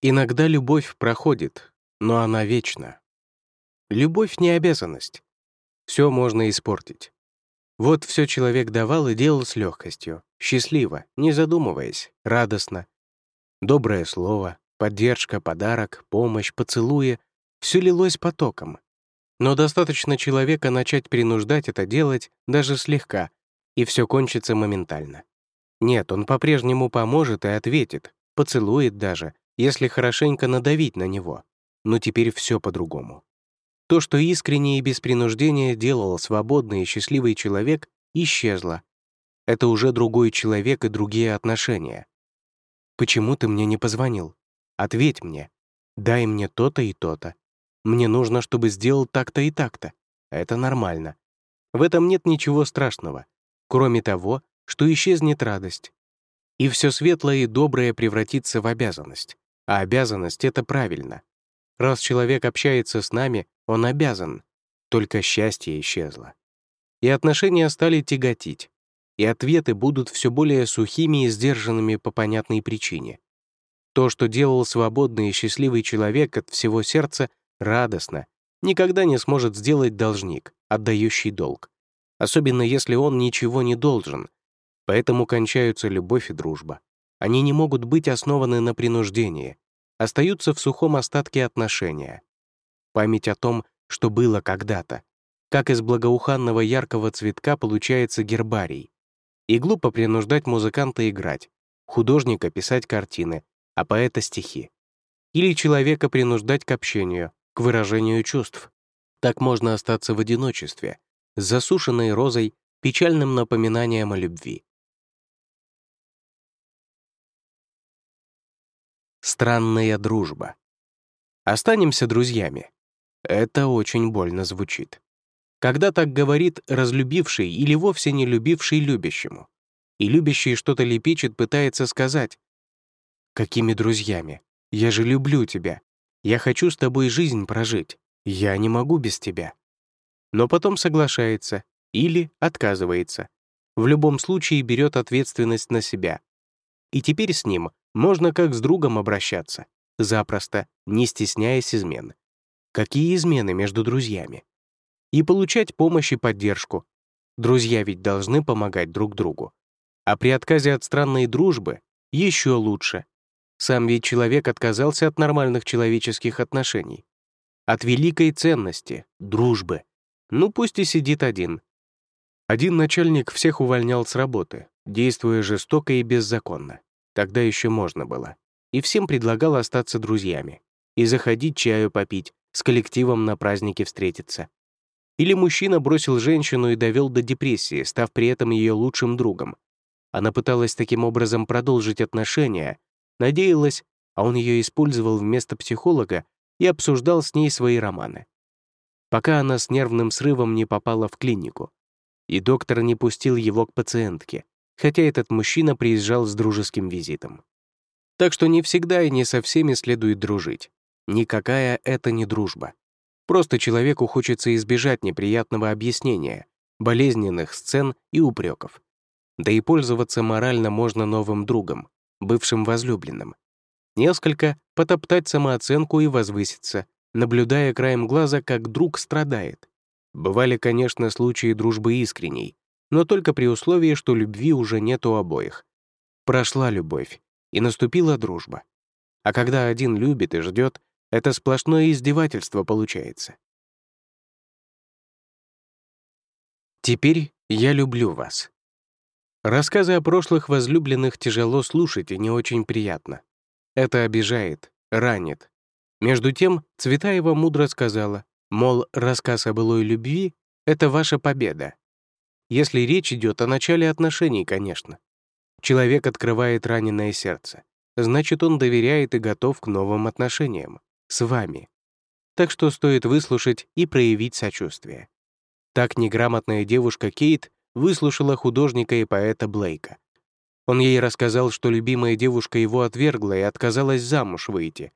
Иногда любовь проходит, но она вечна. Любовь — не обязанность. Все можно испортить. Вот все человек давал и делал с легкостью, счастливо, не задумываясь, радостно. Доброе слово, поддержка, подарок, помощь, поцелуи — все лилось потоком. Но достаточно человека начать принуждать это делать даже слегка, и все кончится моментально. Нет, он по-прежнему поможет и ответит, поцелует даже, если хорошенько надавить на него. Но теперь все по-другому. То, что искренне и без принуждения делал свободный и счастливый человек, исчезло. Это уже другой человек и другие отношения. «Почему ты мне не позвонил? Ответь мне. Дай мне то-то и то-то. Мне нужно, чтобы сделал так-то и так-то. Это нормально. В этом нет ничего страшного, кроме того, что исчезнет радость. И все светлое и доброе превратится в обязанность. А обязанность — это правильно. Раз человек общается с нами, он обязан. Только счастье исчезло. И отношения стали тяготить. И ответы будут все более сухими и сдержанными по понятной причине. То, что делал свободный и счастливый человек от всего сердца, радостно, никогда не сможет сделать должник, отдающий долг. Особенно если он ничего не должен. Поэтому кончаются любовь и дружба. Они не могут быть основаны на принуждении, остаются в сухом остатке отношения. Память о том, что было когда-то, как из благоуханного яркого цветка получается гербарий. И глупо принуждать музыканта играть, художника писать картины, а поэта — стихи. Или человека принуждать к общению, к выражению чувств. Так можно остаться в одиночестве, с засушенной розой, печальным напоминанием о любви. Странная дружба. Останемся друзьями. Это очень больно звучит. Когда так говорит разлюбивший или вовсе не любивший любящему. И любящий что-то лепечет, пытается сказать. «Какими друзьями? Я же люблю тебя. Я хочу с тобой жизнь прожить. Я не могу без тебя». Но потом соглашается или отказывается. В любом случае берет ответственность на себя. И теперь с ним можно как с другом обращаться, запросто, не стесняясь измен. Какие измены между друзьями? И получать помощь и поддержку. Друзья ведь должны помогать друг другу. А при отказе от странной дружбы еще лучше. Сам ведь человек отказался от нормальных человеческих отношений. От великой ценности — дружбы. Ну пусть и сидит один. Один начальник всех увольнял с работы, действуя жестоко и беззаконно. Тогда еще можно было. И всем предлагал остаться друзьями. И заходить чаю попить, с коллективом на празднике встретиться. Или мужчина бросил женщину и довел до депрессии, став при этом ее лучшим другом. Она пыталась таким образом продолжить отношения, надеялась, а он ее использовал вместо психолога и обсуждал с ней свои романы. Пока она с нервным срывом не попала в клинику. И доктор не пустил его к пациентке, хотя этот мужчина приезжал с дружеским визитом. Так что не всегда и не со всеми следует дружить. Никакая это не дружба. Просто человеку хочется избежать неприятного объяснения, болезненных сцен и упреков. Да и пользоваться морально можно новым другом, бывшим возлюбленным. Несколько потоптать самооценку и возвыситься, наблюдая краем глаза, как друг страдает. Бывали, конечно, случаи дружбы искренней, но только при условии, что любви уже нет у обоих. Прошла любовь, и наступила дружба. А когда один любит и ждет, это сплошное издевательство получается. Теперь я люблю вас. Рассказы о прошлых возлюбленных тяжело слушать и не очень приятно. Это обижает, ранит. Между тем, Цветаева мудро сказала, мол, рассказ о былой любви — это ваша победа, если речь идет о начале отношений, конечно. Человек открывает раненое сердце. Значит, он доверяет и готов к новым отношениям. С вами. Так что стоит выслушать и проявить сочувствие. Так неграмотная девушка Кейт выслушала художника и поэта Блейка. Он ей рассказал, что любимая девушка его отвергла и отказалась замуж выйти.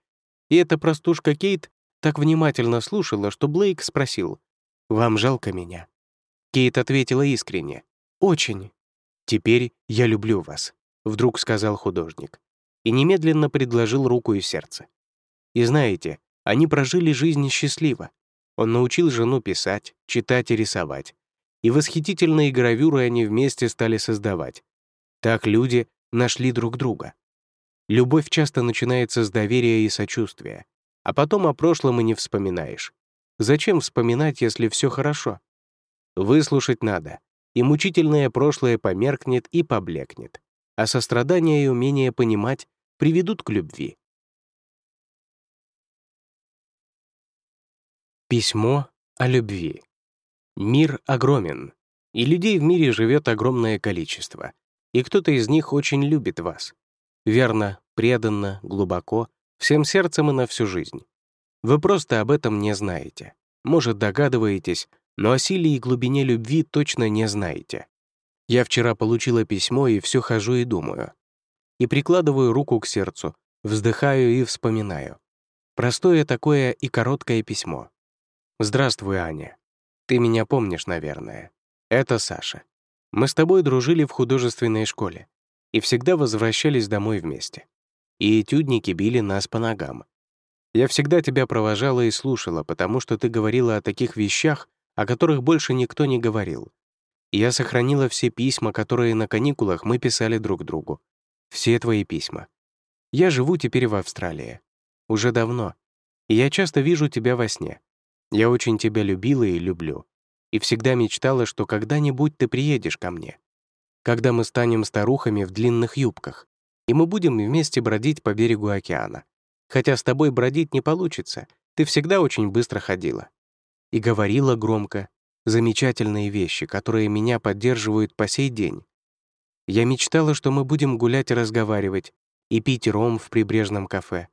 И эта простушка Кейт так внимательно слушала, что Блейк спросил, «Вам жалко меня?» Кейт ответила искренне. «Очень. Теперь я люблю вас», — вдруг сказал художник. и немедленно предложил руку и сердце. И знаете, они прожили жизнь счастливо. Он научил жену писать, читать и рисовать. И восхитительные гравюры они вместе стали создавать. Так люди нашли друг друга. Любовь часто начинается с доверия и сочувствия, а потом о прошлом и не вспоминаешь. Зачем вспоминать, если все хорошо? Выслушать надо, и мучительное прошлое померкнет и поблекнет, а сострадание и умение понимать приведут к любви. Письмо о любви. Мир огромен, и людей в мире живет огромное количество, и кто-то из них очень любит вас. Верно, преданно, глубоко, всем сердцем и на всю жизнь. Вы просто об этом не знаете. Может, догадываетесь, но о силе и глубине любви точно не знаете. Я вчера получила письмо и все хожу и думаю. И прикладываю руку к сердцу, вздыхаю и вспоминаю. Простое такое и короткое письмо. «Здравствуй, Аня. Ты меня помнишь, наверное. Это Саша. Мы с тобой дружили в художественной школе и всегда возвращались домой вместе. И этюдники били нас по ногам. Я всегда тебя провожала и слушала, потому что ты говорила о таких вещах, о которых больше никто не говорил. Я сохранила все письма, которые на каникулах мы писали друг другу. Все твои письма. Я живу теперь в Австралии. Уже давно. И я часто вижу тебя во сне. Я очень тебя любила и люблю. И всегда мечтала, что когда-нибудь ты приедешь ко мне. Когда мы станем старухами в длинных юбках, и мы будем вместе бродить по берегу океана. Хотя с тобой бродить не получится, ты всегда очень быстро ходила и говорила громко замечательные вещи, которые меня поддерживают по сей день. Я мечтала, что мы будем гулять и разговаривать, и пить ром в прибрежном кафе,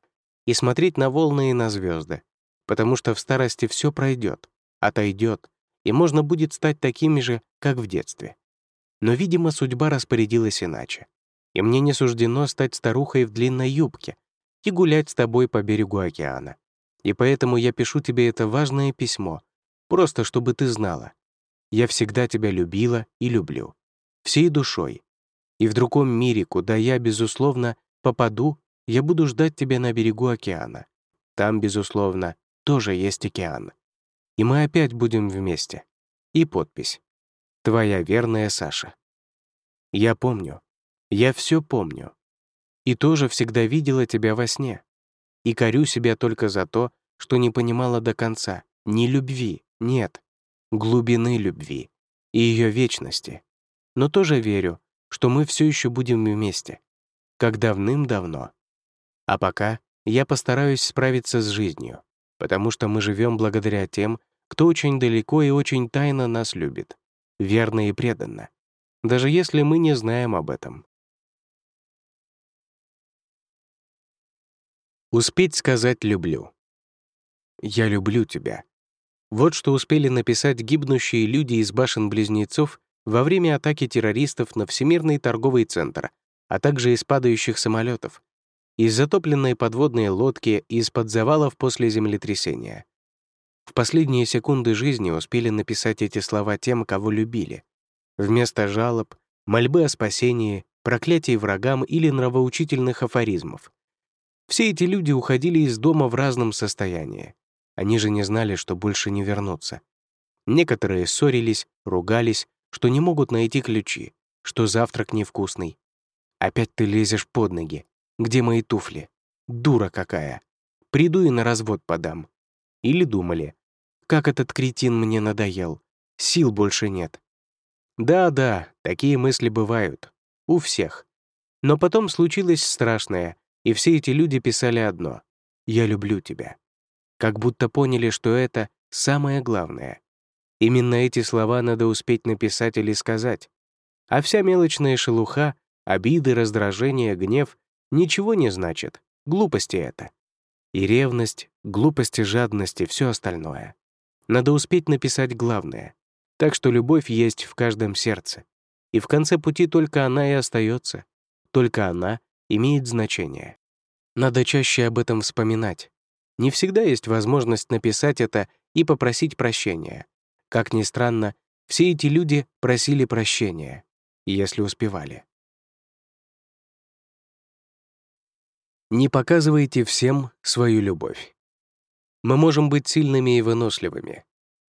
и смотреть на волны и на звезды, потому что в старости все пройдет, отойдет, и можно будет стать такими же, как в детстве. Но, видимо, судьба распорядилась иначе. И мне не суждено стать старухой в длинной юбке и гулять с тобой по берегу океана. И поэтому я пишу тебе это важное письмо, Просто чтобы ты знала. Я всегда тебя любила и люблю. Всей душой. И в другом мире, куда я, безусловно, попаду, я буду ждать тебя на берегу океана. Там, безусловно, тоже есть океан. И мы опять будем вместе. И подпись. Твоя верная Саша. Я помню. Я все помню. И тоже всегда видела тебя во сне. И корю себя только за то, что не понимала до конца ни любви, нет, глубины любви и ее вечности. Но тоже верю, что мы все еще будем вместе, как давным-давно. А пока я постараюсь справиться с жизнью, потому что мы живем благодаря тем, кто очень далеко и очень тайно нас любит, верно и преданно, даже если мы не знаем об этом. Успеть сказать «люблю». Я люблю тебя. Вот что успели написать гибнущие люди из башен-близнецов во время атаки террористов на Всемирный торговый центр, а также из падающих самолетов, из затопленной подводной лодки и из-под завалов после землетрясения. В последние секунды жизни успели написать эти слова тем, кого любили. Вместо жалоб, мольбы о спасении, проклятий врагам или нравоучительных афоризмов. Все эти люди уходили из дома в разном состоянии. Они же не знали, что больше не вернутся. Некоторые ссорились, ругались, что не могут найти ключи, что завтрак невкусный. Опять ты лезешь под ноги. Где мои туфли? Дура какая. Приду и на развод подам. Или думали, как этот кретин мне надоел. Сил больше нет. Да-да, такие мысли бывают. У всех. Но потом случилось страшное, и все эти люди писали одно — «Я люблю тебя» как будто поняли, что это самое главное. Именно эти слова надо успеть написать или сказать. А вся мелочная шелуха, обиды, раздражение, гнев ничего не значит, глупости это. И ревность, глупость и жадность и все остальное. Надо успеть написать главное. Так что любовь есть в каждом сердце. И в конце пути только она и остается. Только она имеет значение. Надо чаще об этом вспоминать, не всегда есть возможность написать это и попросить прощения. Как ни странно, все эти люди просили прощения, если успевали. Не показывайте всем свою любовь. Мы можем быть сильными и выносливыми,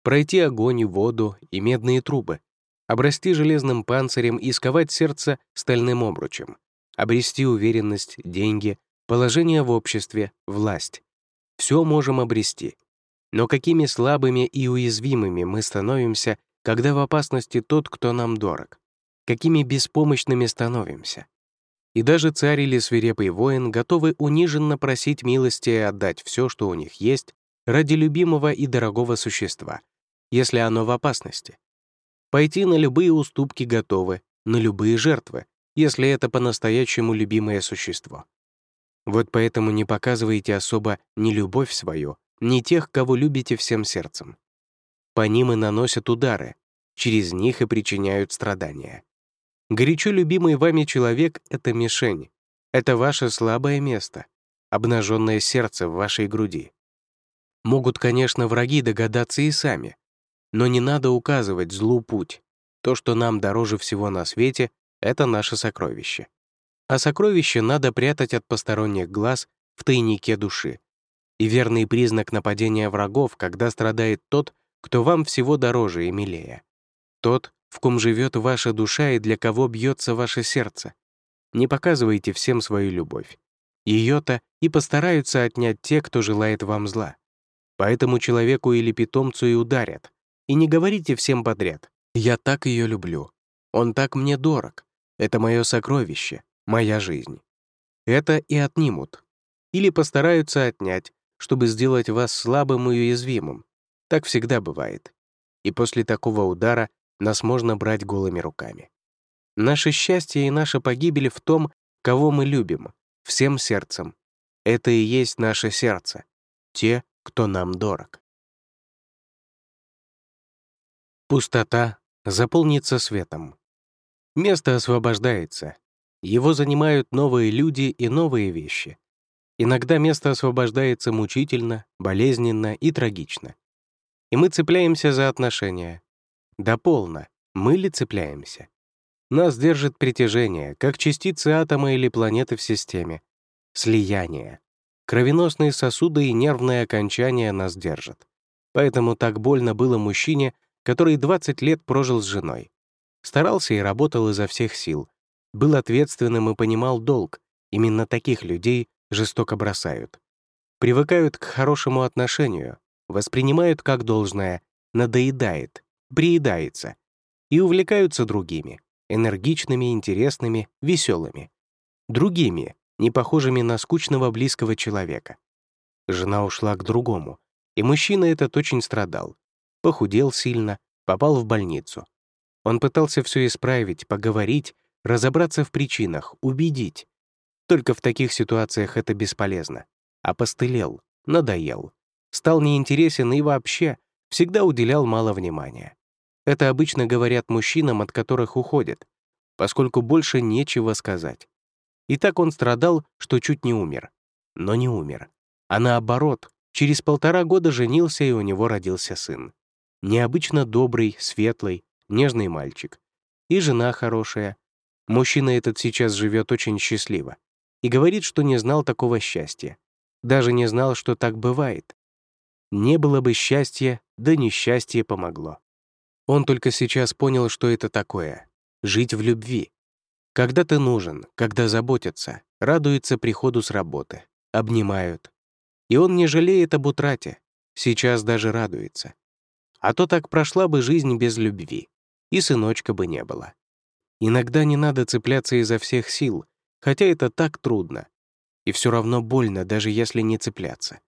пройти огонь, воду и медные трубы, обрасти железным панцирем и сковать сердце стальным обручем, обрести уверенность, деньги, положение в обществе, власть. Все можем обрести. Но какими слабыми и уязвимыми мы становимся, когда в опасности тот, кто нам дорог? Какими беспомощными становимся? И даже царь или свирепый воин готовы униженно просить милости и отдать все, что у них есть, ради любимого и дорогого существа, если оно в опасности. Пойти на любые уступки готовы, на любые жертвы, если это по-настоящему любимое существо. Вот поэтому не показывайте особо ни любовь свою, ни тех, кого любите всем сердцем. По ним и наносят удары, через них и причиняют страдания. Горячо любимый вами человек — это мишень, это ваше слабое место, обнаженное сердце в вашей груди. Могут, конечно, враги догадаться и сами, но не надо указывать злу путь. То, что нам дороже всего на свете, это наше сокровище. А сокровище надо прятать от посторонних глаз в тайнике души. И верный признак нападения врагов, когда страдает тот, кто вам всего дороже и милее. Тот, в ком живет ваша душа и для кого бьется ваше сердце. Не показывайте всем свою любовь. Ее-то и постараются отнять те, кто желает вам зла. Поэтому человеку или питомцу и ударят, и не говорите всем подряд «Я так ее люблю», «Он так мне дорог», «Это мое сокровище», «Моя жизнь». Это и отнимут. Или постараются отнять, чтобы сделать вас слабым и уязвимым. Так всегда бывает. И после такого удара нас можно брать голыми руками. Наше счастье и наша погибель в том, кого мы любим, всем сердцем. Это и есть наше сердце, те, кто нам дорог. Пустота заполнится светом. Место освобождается. Его занимают новые люди и новые вещи. Иногда место освобождается мучительно, болезненно и трагично. И мы цепляемся за отношения. Да полно, мы ли цепляемся? Нас держит притяжение, как частицы атома или планеты в системе. Слияние. Кровеносные сосуды и нервные окончания нас держат. Поэтому так больно было мужчине, который 20 лет прожил с женой. Старался и работал изо всех сил. Был ответственным и понимал долг. Именно таких людей жестоко бросают. Привыкают к хорошему отношению, воспринимают как должное, надоедает, приедается и увлекаются другими, энергичными, интересными, веселыми. Другими, не похожими на скучного близкого человека. Жена ушла к другому, и мужчина этот очень страдал похудел сильно, попал в больницу. Он пытался все исправить, поговорить, разобраться в причинах, убедить. Только в таких ситуациях это бесполезно. Опостылел, надоел, стал неинтересен и вообще всегда уделял мало внимания. Это обычно говорят мужчинам, от которых уходят, поскольку больше нечего сказать. И так он страдал, что чуть не умер. Но не умер. А наоборот, через полтора года женился, и у него родился сын необычно добрый, светлый, нежный мальчик. И жена хорошая. Мужчина этот сейчас живет очень счастливо. И говорит, что не знал такого счастья. Даже не знал, что так бывает. Не было бы счастья, да несчастье помогло. Он только сейчас понял, что это такое — жить в любви. Когда ты нужен, когда заботятся, радуются приходу с работы, обнимают. И он не жалеет об утрате, сейчас даже радуется. А то так прошла бы жизнь без любви, и сыночка бы не было. Иногда не надо цепляться изо всех сил, хотя это так трудно. И все равно больно, даже если не цепляться.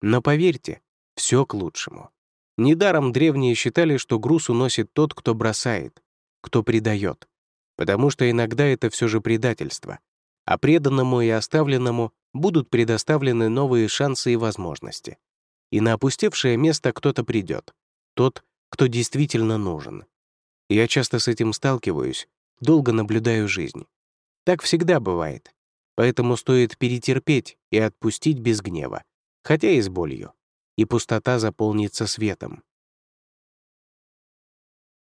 Но поверьте, все к лучшему. Недаром древние считали, что груз уносит тот, кто бросает, кто предает, потому что иногда это все же предательство, а преданному и оставленному будут предоставлены новые шансы и возможности. И на опустевшее место кто-то придет, тот, кто действительно нужен. Я часто с этим сталкиваюсь, долго наблюдаю жизнь. Так всегда бывает. Поэтому стоит перетерпеть и отпустить без гнева, хотя и с болью. И пустота заполнится светом.